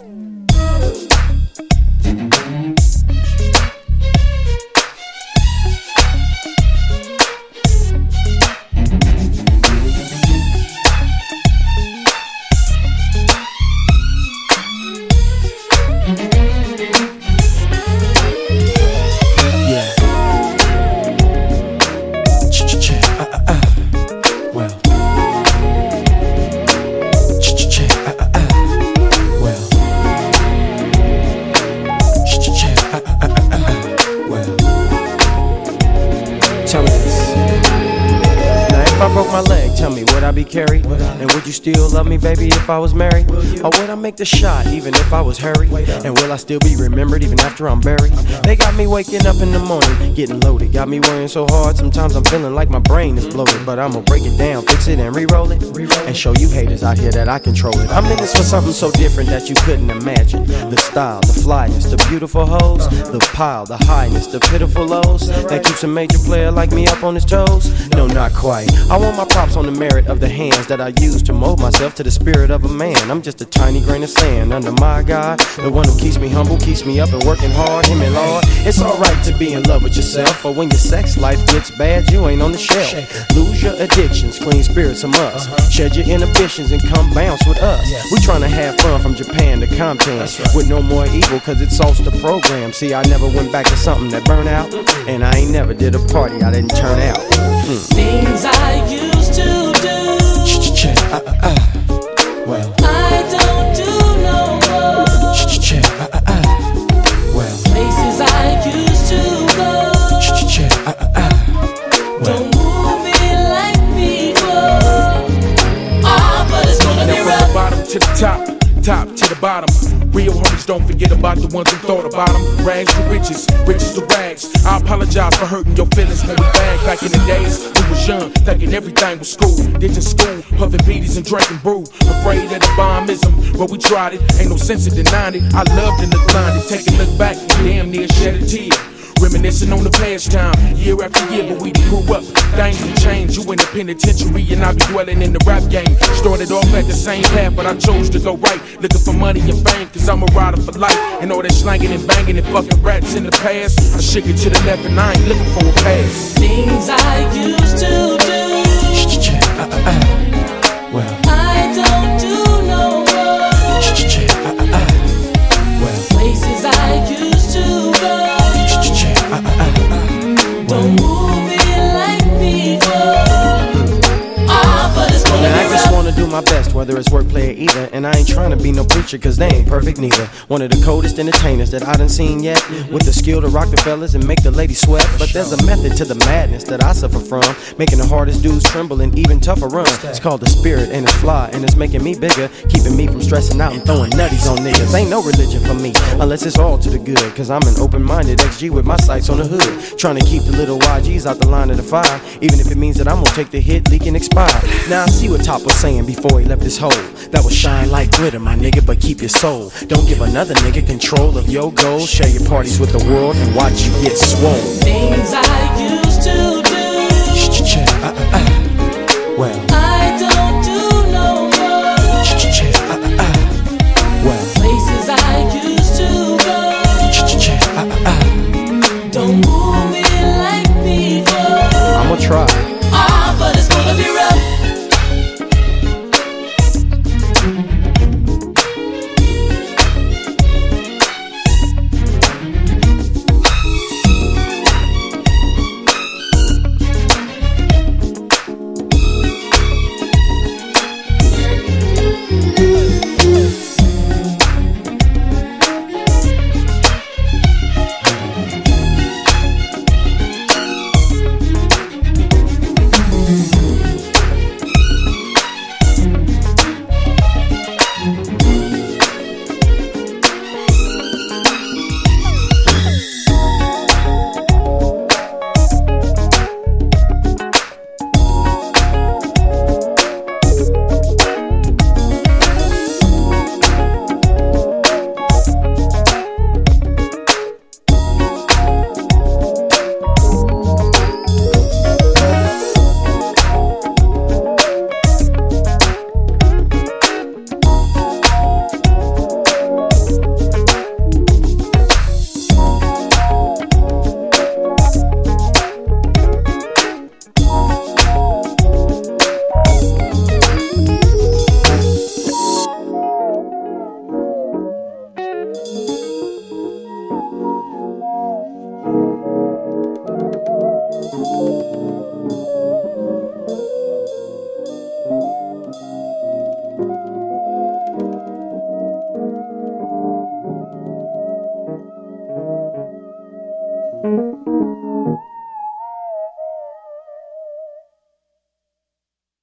Psst. Still love me, baby, if I was married? Or would I make the shot, even if I was hurried? And will I still be remembered even after I'm buried? They got me waking up in the morning, getting loaded. Got me worrying so hard, sometimes I'm feeling like my brain is bloated. But I'ma break it down, fix it, and re roll it. And show you haters out here that I control it. I'm in this for something so different that you couldn't imagine. The style, the flyness, the beautiful hoes, the pile, the highness, the pitiful lows. That keeps a major player like me up on his toes? No, not quite. I want my props on the merit of the hands that I use to mold myself to the spirit of a man. I'm just a tiny grain of sand under my God, the one who keeps me humble, keeps me up and working hard. Him and Lord, it's alright to be in love with yourself, but when your sex life gets bad, you ain't on the shelf. Lose your addictions, clean spirits a must. Shed your inhibitions and come bounce with us. We trying to have fun from Japan to Compton with no more evil, cause it's all the program. See, I never went back to something that burned out, and I ain't never did a party I didn't turn out. Hmm. Things I used to. Uh, uh, uh. Ah, the top, top to the bottom. Real homies don't forget about the ones who thought about them. Rags to riches, riches to rags. I apologize for hurting your feelings when we back in the days. We was young, thinking everything was school. Ditching school, puffing beaties and drinking brew. Afraid of the bombism, but we tried it. Ain't no sense in denying it. I loved and declined it. Take a look back, Reminiscing on the past time, year after year, but we grew up. Things have changed. You in the penitentiary, and I be dwelling in the rap game. Started off at the same path, but I chose to go right. Looking for money and fame, cause I'm a rider for life. And all that slanging and banging and fucking rats in the past. I shake it to the left, and I ain't looking for a pass. Things I used to Don't move my best, whether it's wordplay or either. And I ain't trying to be no preacher, cause they ain't perfect neither. One of the coldest entertainers that I done seen yet. With the skill to rock the fellas and make the ladies sweat. But there's a method to the madness that I suffer from. Making the hardest dudes tremble and even tougher run. It's called the spirit and it's fly and it's making me bigger. Keeping me from stressing out and throwing nutties on niggas. Ain't no religion for me, unless it's all to the good. Cause I'm an open minded XG with my sights on the hood. Trying to keep the little YGs out the line of the fire. Even if it means that I'm gonna take the hit, leak and expire. Now I see what Top was saying before he left this hole. That was shine like glitter, my nigga, but keep your soul. Don't give another nigga control of your goals. Share your parties with the world and watch you get swole. Things I used to do. Uh, uh, uh. Well, I